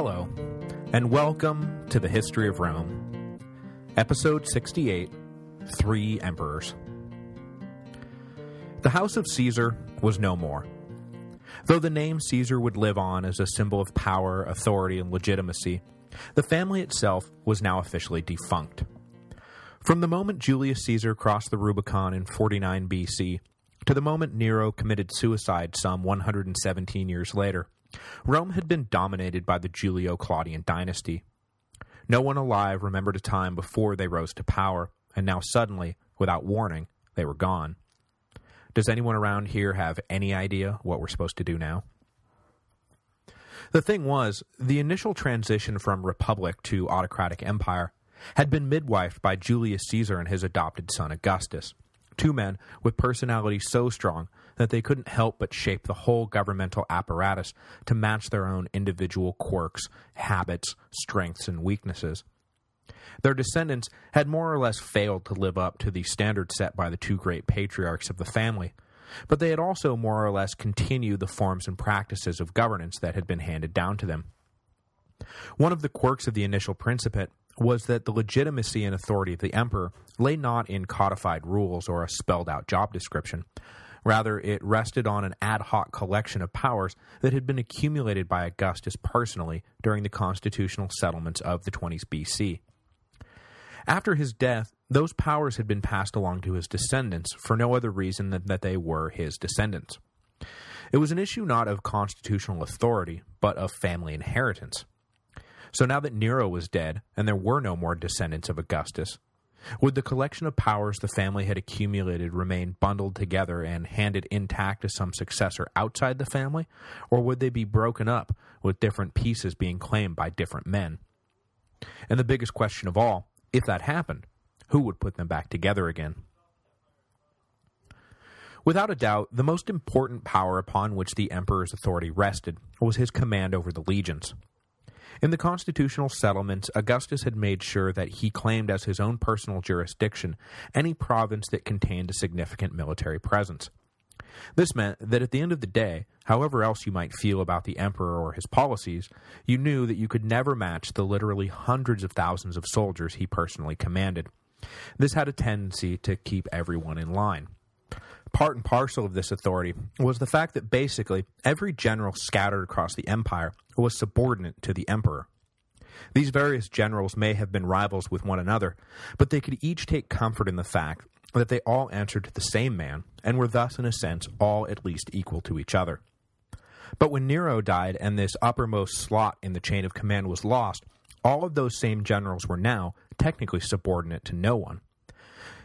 Hello, and welcome to the History of Rome, Episode 68, Three Emperors. The House of Caesar was no more. Though the name Caesar would live on as a symbol of power, authority, and legitimacy, the family itself was now officially defunct. From the moment Julius Caesar crossed the Rubicon in 49 BC to the moment Nero committed suicide some 117 years later, Rome had been dominated by the Julio-Claudian dynasty. No one alive remembered a time before they rose to power, and now suddenly, without warning, they were gone. Does anyone around here have any idea what we're supposed to do now? The thing was, the initial transition from republic to autocratic empire had been midwifed by Julius Caesar and his adopted son Augustus, two men with personalities so strong that they couldn't help but shape the whole governmental apparatus to match their own individual quirks, habits, strengths, and weaknesses. Their descendants had more or less failed to live up to the standards set by the two great patriarchs of the family, but they had also more or less continued the forms and practices of governance that had been handed down to them. One of the quirks of the initial principate was that the legitimacy and authority of the emperor lay not in codified rules or a spelled-out job description. Rather, it rested on an ad hoc collection of powers that had been accumulated by Augustus personally during the constitutional settlements of the 20s BC. After his death, those powers had been passed along to his descendants for no other reason than that they were his descendants. It was an issue not of constitutional authority, but of family inheritance. So now that Nero was dead, and there were no more descendants of Augustus, would the collection of powers the family had accumulated remain bundled together and handed intact to some successor outside the family, or would they be broken up, with different pieces being claimed by different men? And the biggest question of all, if that happened, who would put them back together again? Without a doubt, the most important power upon which the emperor's authority rested was his command over the legions. In the constitutional settlements, Augustus had made sure that he claimed as his own personal jurisdiction any province that contained a significant military presence. This meant that at the end of the day, however else you might feel about the emperor or his policies, you knew that you could never match the literally hundreds of thousands of soldiers he personally commanded. This had a tendency to keep everyone in line. Part and parcel of this authority was the fact that basically every general scattered across the empire was subordinate to the emperor. These various generals may have been rivals with one another, but they could each take comfort in the fact that they all answered to the same man, and were thus in a sense all at least equal to each other. But when Nero died and this uppermost slot in the chain of command was lost, all of those same generals were now technically subordinate to no one.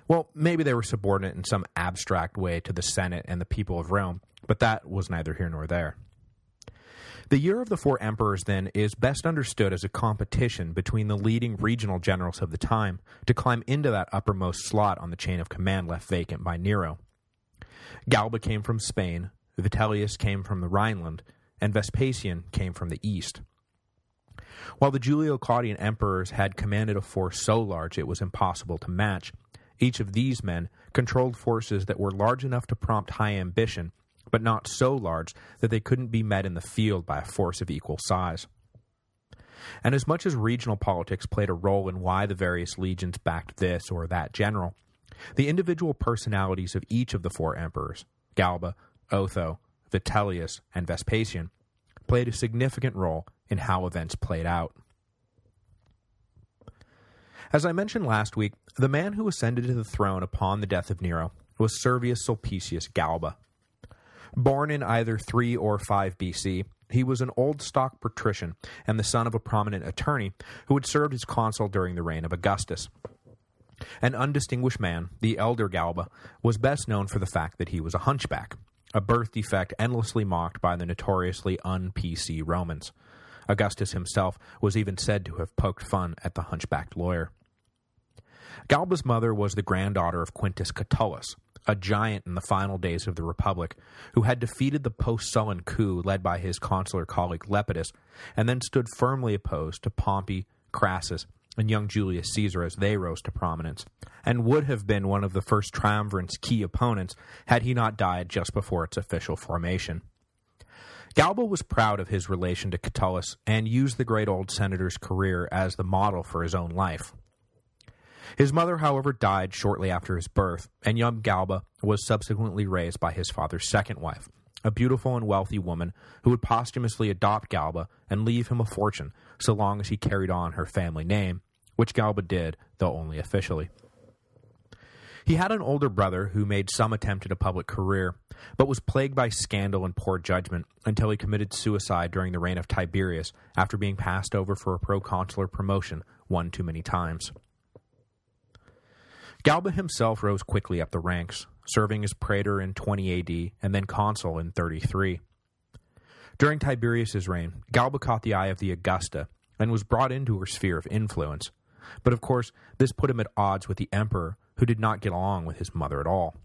Well, maybe they were subordinate in some abstract way to the Senate and the people of Rome, but that was neither here nor there. The Year of the Four Emperors, then, is best understood as a competition between the leading regional generals of the time to climb into that uppermost slot on the chain of command left vacant by Nero. Galba came from Spain, Vitellius came from the Rhineland, and Vespasian came from the east. While the Julio-Claudian emperors had commanded a force so large it was impossible to match, each of these men controlled forces that were large enough to prompt high ambition, but not so large that they couldn't be met in the field by a force of equal size. And as much as regional politics played a role in why the various legions backed this or that general, the individual personalities of each of the four emperors, Galba, Otho, Vitellius, and Vespasian, played a significant role in how events played out. As I mentioned last week, the man who ascended to the throne upon the death of Nero was Servius Sulpicius Galba. Born in either 3 or 5 BC, he was an old stock patrician and the son of a prominent attorney who had served as consul during the reign of Augustus. An undistinguished man, the elder Galba, was best known for the fact that he was a hunchback, a birth defect endlessly mocked by the notoriously un-PC Romans. Augustus himself was even said to have poked fun at the hunchbacked lawyer. Galba's mother was the granddaughter of Quintus Catulus, a giant in the final days of the Republic, who had defeated the post-Sullan coup led by his consular colleague Lepidus, and then stood firmly opposed to Pompey, Crassus, and young Julius Caesar as they rose to prominence, and would have been one of the first triumvirate's key opponents had he not died just before its official formation. Galba was proud of his relation to Catulus and used the great old senator's career as the model for his own life. His mother, however, died shortly after his birth, and young Galba was subsequently raised by his father's second wife, a beautiful and wealthy woman who would posthumously adopt Galba and leave him a fortune so long as he carried on her family name, which Galba did, though only officially. He had an older brother who made some attempt at a public career, but was plagued by scandal and poor judgment until he committed suicide during the reign of Tiberius after being passed over for a proconsular promotion one too many times. Galba himself rose quickly up the ranks, serving as praetor in 20 AD and then consul in 33. During Tiberius's reign, Galba caught the eye of the Augusta and was brought into her sphere of influence, but of course this put him at odds with the emperor who did not get along with his mother at all.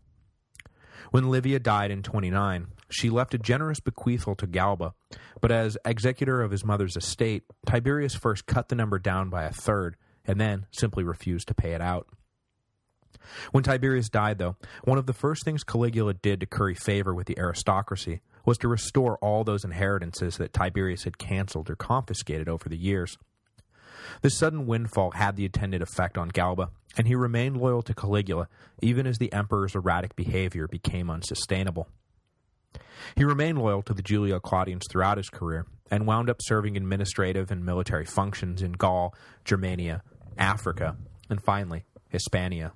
When Livia died in 29, she left a generous bequeathal to Galba, but as executor of his mother's estate, Tiberius first cut the number down by a third, and then simply refused to pay it out. When Tiberius died, though, one of the first things Caligula did to curry favor with the aristocracy was to restore all those inheritances that Tiberius had canceled or confiscated over the years. This sudden windfall had the intended effect on Galba, and he remained loyal to Caligula even as the emperor's erratic behavior became unsustainable. He remained loyal to the Julio Claudians throughout his career, and wound up serving administrative and military functions in Gaul, Germania, Africa, and finally, Hispania.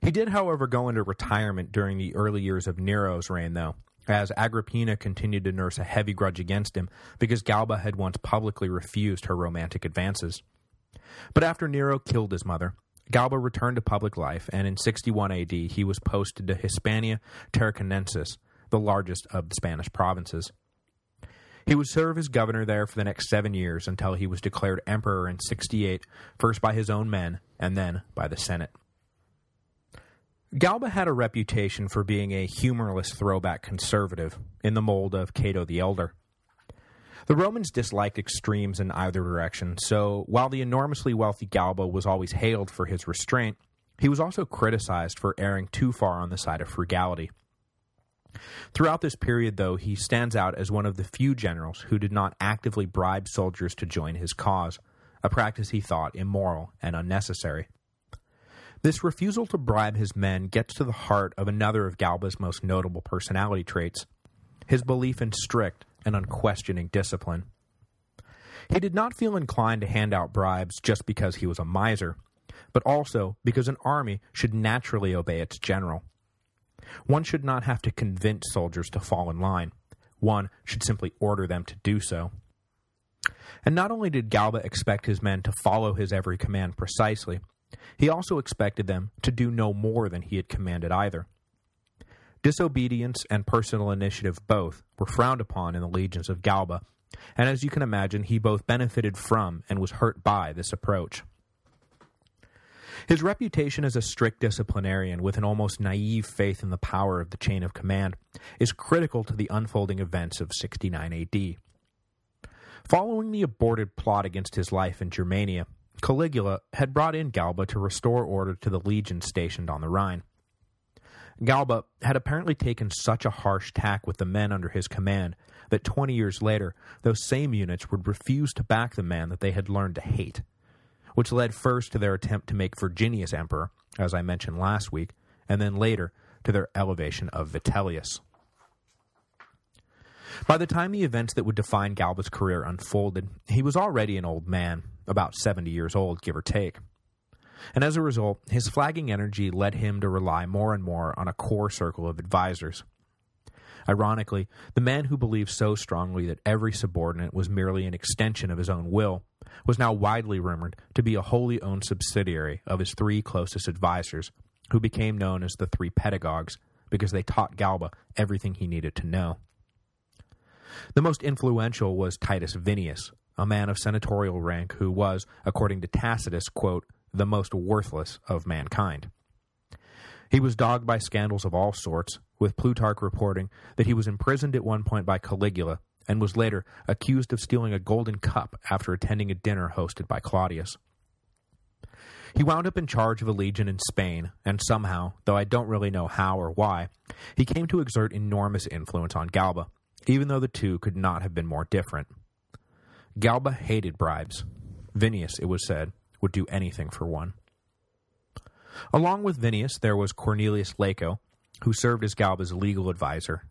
He did, however, go into retirement during the early years of Nero's reign, though, as Agrippina continued to nurse a heavy grudge against him because Galba had once publicly refused her romantic advances. But after Nero killed his mother, Galba returned to public life, and in 61 AD he was posted to Hispania Tarraconensis, the largest of the Spanish provinces. He would serve as governor there for the next seven years until he was declared emperor in 68, first by his own men, and then by the Senate. Galba had a reputation for being a humorless throwback conservative, in the mold of Cato the Elder. The Romans disliked extremes in either direction, so while the enormously wealthy Galba was always hailed for his restraint, he was also criticized for erring too far on the side of frugality. Throughout this period, though, he stands out as one of the few generals who did not actively bribe soldiers to join his cause, a practice he thought immoral and unnecessary. This refusal to bribe his men gets to the heart of another of Galba's most notable personality traits, his belief in strict and unquestioning discipline. He did not feel inclined to hand out bribes just because he was a miser, but also because an army should naturally obey its general. One should not have to convince soldiers to fall in line. One should simply order them to do so. And not only did Galba expect his men to follow his every command precisely, he also expected them to do no more than he had commanded either. Disobedience and personal initiative both were frowned upon in the legions of Galba, and as you can imagine, he both benefited from and was hurt by this approach. His reputation as a strict disciplinarian with an almost naive faith in the power of the chain of command is critical to the unfolding events of 69 AD. Following the aborted plot against his life in Germania, Caligula had brought in Galba to restore order to the legions stationed on the Rhine. Galba had apparently taken such a harsh tack with the men under his command that 20 years later, those same units would refuse to back the man that they had learned to hate, which led first to their attempt to make Virginius emperor, as I mentioned last week, and then later to their elevation of Vitellius. By the time the events that would define Galba's career unfolded, he was already an old man, about 70 years old, give or take and as a result, his flagging energy led him to rely more and more on a core circle of advisors. Ironically, the man who believed so strongly that every subordinate was merely an extension of his own will was now widely rumored to be a wholly owned subsidiary of his three closest advisors, who became known as the Three Pedagogues because they taught Galba everything he needed to know. The most influential was Titus Vinius, a man of senatorial rank who was, according to Tacitus, quote, the most worthless of mankind. He was dogged by scandals of all sorts, with Plutarch reporting that he was imprisoned at one point by Caligula and was later accused of stealing a golden cup after attending a dinner hosted by Claudius. He wound up in charge of a legion in Spain, and somehow, though I don't really know how or why, he came to exert enormous influence on Galba, even though the two could not have been more different. Galba hated bribes. Vinius, it was said, would do anything for one. Along with Vinius, there was Cornelius Laco, who served as Galba's legal advisor.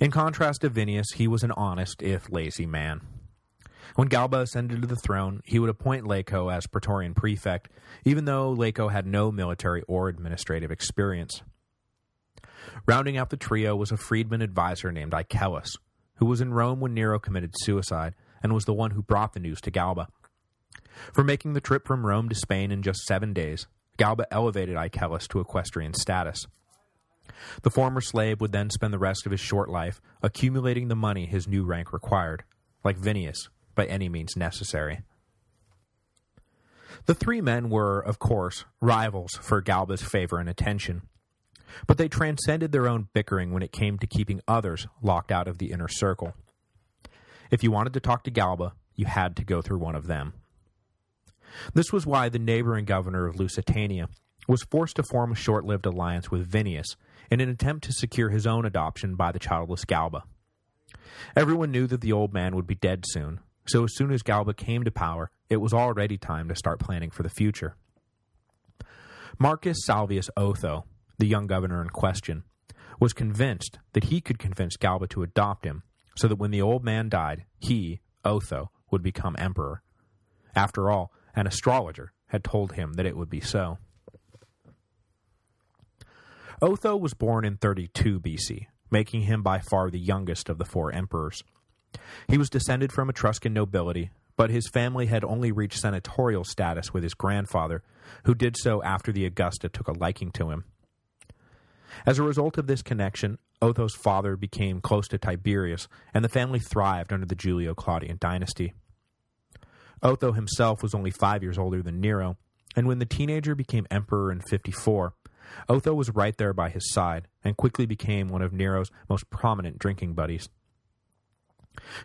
In contrast to Vinius, he was an honest, if lazy man. When Galba ascended to the throne, he would appoint Laco as Praetorian prefect, even though Laco had no military or administrative experience. Rounding out the trio was a freedman advisor named Icelus, who was in Rome when Nero committed suicide, and was the one who brought the news to Galba. For making the trip from Rome to Spain in just seven days, Galba elevated Icelus to equestrian status. The former slave would then spend the rest of his short life accumulating the money his new rank required, like Vinius, by any means necessary. The three men were, of course, rivals for Galba's favor and attention, but they transcended their own bickering when it came to keeping others locked out of the inner circle. If you wanted to talk to Galba, you had to go through one of them. This was why the neighboring governor of Lusitania was forced to form a short-lived alliance with Vinius in an attempt to secure his own adoption by the childless Galba. Everyone knew that the old man would be dead soon, so as soon as Galba came to power, it was already time to start planning for the future. Marcus Salvius Otho, the young governor in question, was convinced that he could convince Galba to adopt him, so that when the old man died, he, Otho, would become emperor. After all, an astrologer had told him that it would be so. Otho was born in 32 BC, making him by far the youngest of the four emperors. He was descended from Etruscan nobility, but his family had only reached senatorial status with his grandfather, who did so after the Augusta took a liking to him. As a result of this connection, Otho's father became close to Tiberius, and the family thrived under the Julio-Claudian dynasty. Otho himself was only five years older than Nero, and when the teenager became emperor in 54, Otho was right there by his side, and quickly became one of Nero's most prominent drinking buddies.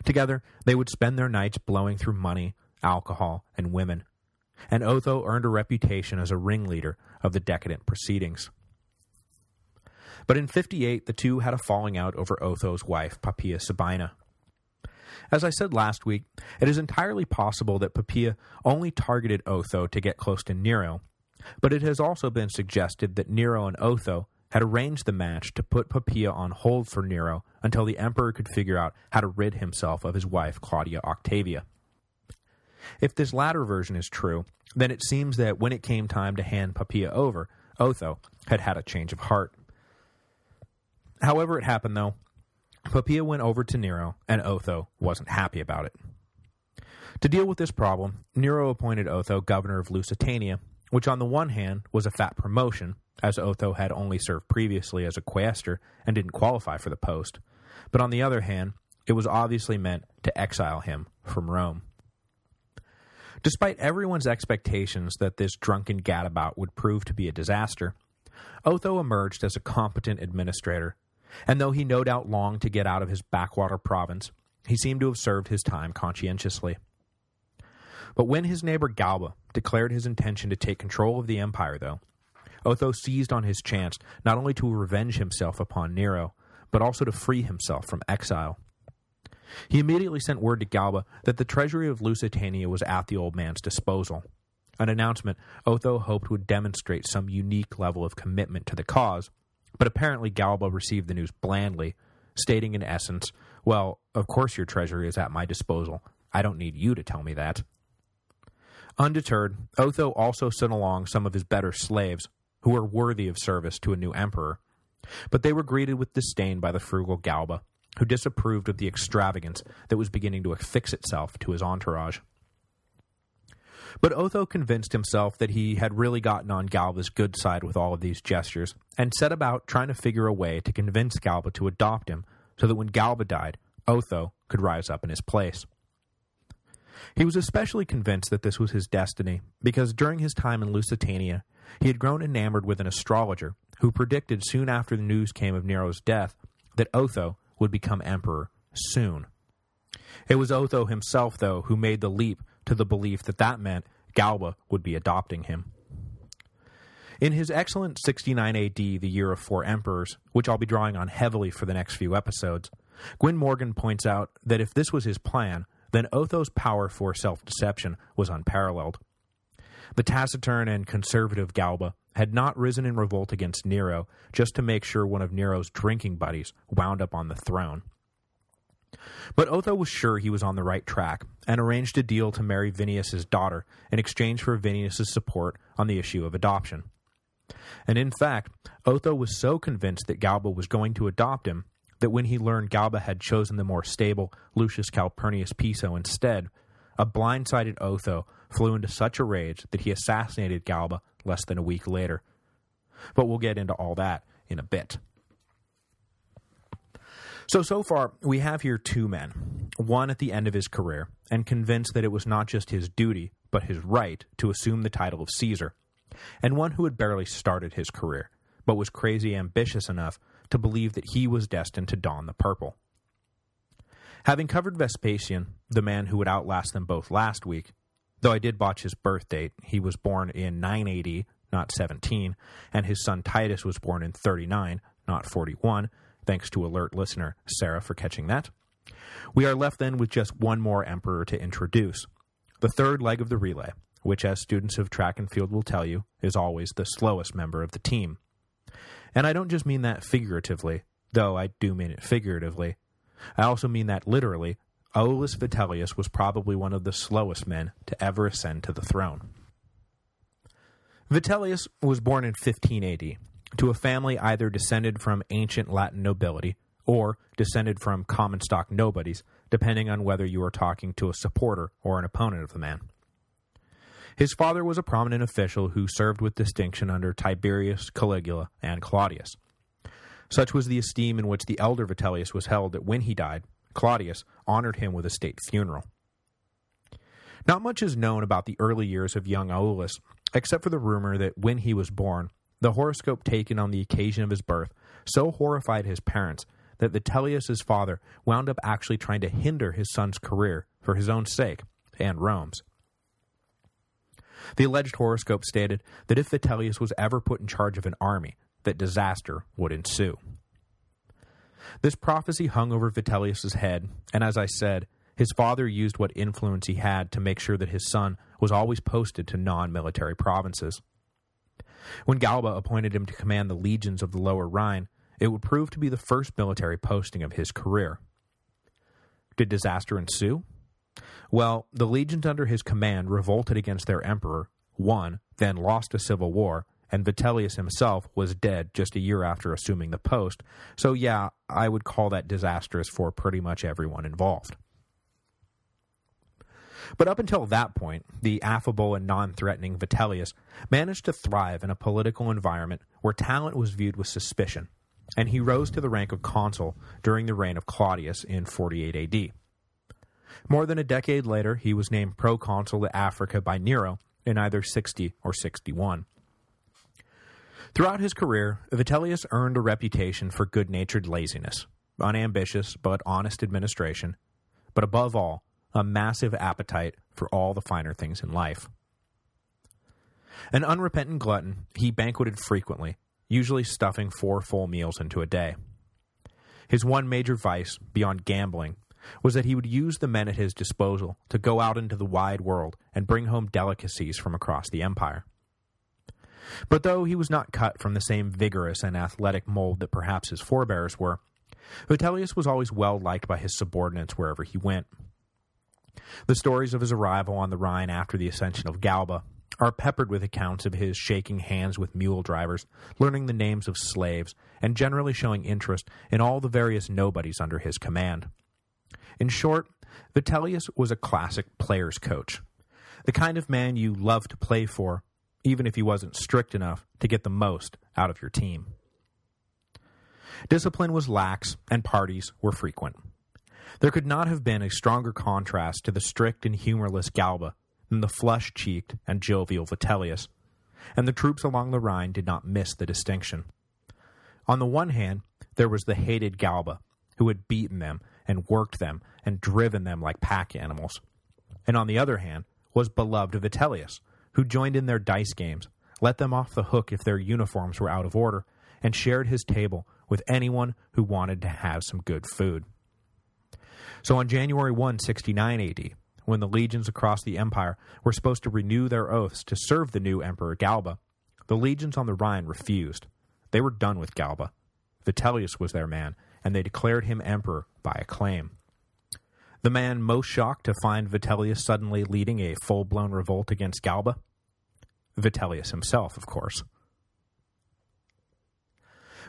Together, they would spend their nights blowing through money, alcohol, and women, and Otho earned a reputation as a ringleader of the decadent proceedings. But in 58, the two had a falling out over Otho's wife, Poppaea Sabina. As I said last week, it is entirely possible that Poppaea only targeted Otho to get close to Nero, but it has also been suggested that Nero and Otho had arranged the match to put Poppaea on hold for Nero until the emperor could figure out how to rid himself of his wife Claudia Octavia. If this latter version is true, then it seems that when it came time to hand Poppaea over, Otho had had a change of heart. However it happened, though, Poppaea went over to Nero, and Otho wasn't happy about it. To deal with this problem, Nero appointed Otho governor of Lusitania, which on the one hand was a fat promotion, as Otho had only served previously as a quaestor and didn't qualify for the post, but on the other hand, it was obviously meant to exile him from Rome. Despite everyone's expectations that this drunken gadabout would prove to be a disaster, Otho emerged as a competent administrator and though he no doubt longed to get out of his backwater province, he seemed to have served his time conscientiously. But when his neighbor Galba declared his intention to take control of the empire, though, Otho seized on his chance not only to revenge himself upon Nero, but also to free himself from exile. He immediately sent word to Galba that the treasury of Lusitania was at the old man's disposal, an announcement Otho hoped would demonstrate some unique level of commitment to the cause, but apparently Galba received the news blandly, stating in essence, well, of course your treasury is at my disposal. I don't need you to tell me that. Undeterred, Otho also sent along some of his better slaves, who were worthy of service to a new emperor, but they were greeted with disdain by the frugal Galba, who disapproved of the extravagance that was beginning to affix itself to his entourage. But Otho convinced himself that he had really gotten on Galba's good side with all of these gestures, and set about trying to figure a way to convince Galba to adopt him, so that when Galba died, Otho could rise up in his place. He was especially convinced that this was his destiny, because during his time in Lusitania, he had grown enamored with an astrologer who predicted soon after the news came of Nero's death that Otho would become emperor soon. It was Otho himself, though, who made the leap to the belief that that meant Galba would be adopting him. In his excellent 69 AD, the Year of Four Emperors, which I'll be drawing on heavily for the next few episodes, Gwyn Morgan points out that if this was his plan, then Otho's power for self-deception was unparalleled. The taciturn and conservative Galba had not risen in revolt against Nero just to make sure one of Nero's drinking buddies wound up on the throne. But Otho was sure he was on the right track, and arranged a deal to marry Vinius's daughter in exchange for Vinius's support on the issue of adoption. And in fact, Otho was so convinced that Galba was going to adopt him that when he learned Galba had chosen the more stable Lucius Calpurnius Piso instead, a blindsided Otho flew into such a rage that he assassinated Galba less than a week later. But we'll get into all that in a bit. So, so far, we have here two men, one at the end of his career, and convinced that it was not just his duty, but his right to assume the title of Caesar, and one who had barely started his career, but was crazy ambitious enough to believe that he was destined to don the purple. Having covered Vespasian, the man who would outlast them both last week, though I did botch his birth date, he was born in 980, not 17, and his son Titus was born in 39, not 41, thanks to alert listener Sarah for catching that. We are left then with just one more emperor to introduce, the third leg of the relay, which as students of track and field will tell you, is always the slowest member of the team. And I don't just mean that figuratively, though I do mean it figuratively. I also mean that literally, Aulus Vitellius was probably one of the slowest men to ever ascend to the throne. Vitellius was born in 15 AD, to a family either descended from ancient Latin nobility or descended from common stock nobodies, depending on whether you are talking to a supporter or an opponent of the man. His father was a prominent official who served with distinction under Tiberius, Caligula, and Claudius. Such was the esteem in which the elder Vitellius was held that when he died, Claudius honored him with a state funeral. Not much is known about the early years of young Aulus, except for the rumor that when he was born, the horoscope taken on the occasion of his birth so horrified his parents that Vitellius's father wound up actually trying to hinder his son's career for his own sake, and Rome's. The alleged horoscope stated that if Vitellius was ever put in charge of an army, that disaster would ensue. This prophecy hung over Vitellius's head, and as I said, his father used what influence he had to make sure that his son was always posted to non-military provinces. When Galba appointed him to command the legions of the Lower Rhine, it would prove to be the first military posting of his career. Did disaster ensue? Well, the legions under his command revolted against their emperor, won, then lost a civil war, and Vitellius himself was dead just a year after assuming the post, so yeah, I would call that disastrous for pretty much everyone involved. But up until that point, the affable and non-threatening Vitellius managed to thrive in a political environment where talent was viewed with suspicion, and he rose to the rank of consul during the reign of Claudius in 48 AD. More than a decade later, he was named proconsul to Africa by Nero in either 60 or 61. Throughout his career, Vitellius earned a reputation for good-natured laziness, unambitious but honest administration, but above all, a massive appetite for all the finer things in life. An unrepentant glutton, he banqueted frequently, usually stuffing four full meals into a day. His one major vice, beyond gambling, was that he would use the men at his disposal to go out into the wide world and bring home delicacies from across the empire. But though he was not cut from the same vigorous and athletic mold that perhaps his forebears were, Vitellius was always well liked by his subordinates wherever he went. The stories of his arrival on the Rhine after the ascension of Galba are peppered with accounts of his shaking hands with mule drivers, learning the names of slaves, and generally showing interest in all the various nobodies under his command. In short, Vitellius was a classic player's coach, the kind of man you love to play for, even if he wasn't strict enough to get the most out of your team. Discipline was lax, and parties were frequent. There could not have been a stronger contrast to the strict and humorless Galba than the flush-cheeked and jovial Vitellius, and the troops along the Rhine did not miss the distinction. On the one hand, there was the hated Galba, who had beaten them and worked them and driven them like pack animals. And on the other hand was beloved Vitellius, who joined in their dice games, let them off the hook if their uniforms were out of order, and shared his table with anyone who wanted to have some good food. So on January 1, 69 AD, when the legions across the empire were supposed to renew their oaths to serve the new Emperor Galba, the legions on the Rhine refused. They were done with Galba. Vitellius was their man, and they declared him emperor by acclaim. The man most shocked to find Vitellius suddenly leading a full-blown revolt against Galba? Vitellius himself, of course.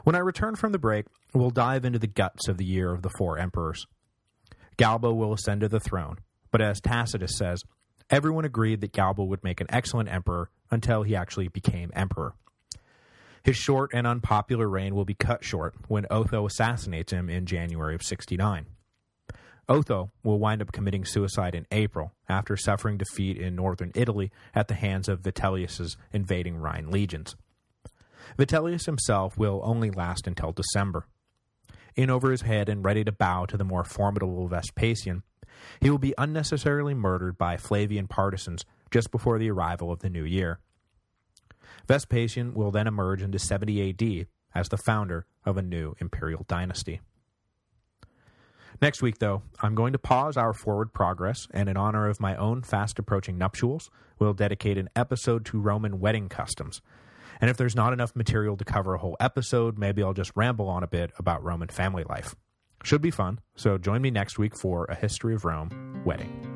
When I return from the break, we'll dive into the guts of the year of the four emperors. Galba will ascend to the throne, but as Tacitus says, everyone agreed that Galba would make an excellent emperor until he actually became emperor. His short and unpopular reign will be cut short when Otho assassinates him in January of 69. Otho will wind up committing suicide in April after suffering defeat in northern Italy at the hands of Vitellius's invading Rhine legions. Vitellius himself will only last until December. In over his head and ready to bow to the more formidable Vespasian, he will be unnecessarily murdered by Flavian partisans just before the arrival of the new year. Vespasian will then emerge into 70 AD as the founder of a new imperial dynasty. Next week, though, I'm going to pause our forward progress, and in honor of my own fast-approaching nuptials, we'll dedicate an episode to Roman wedding customs. And if there's not enough material to cover a whole episode, maybe I'll just ramble on a bit about Roman family life. Should be fun, so join me next week for A History of Rome Wedding.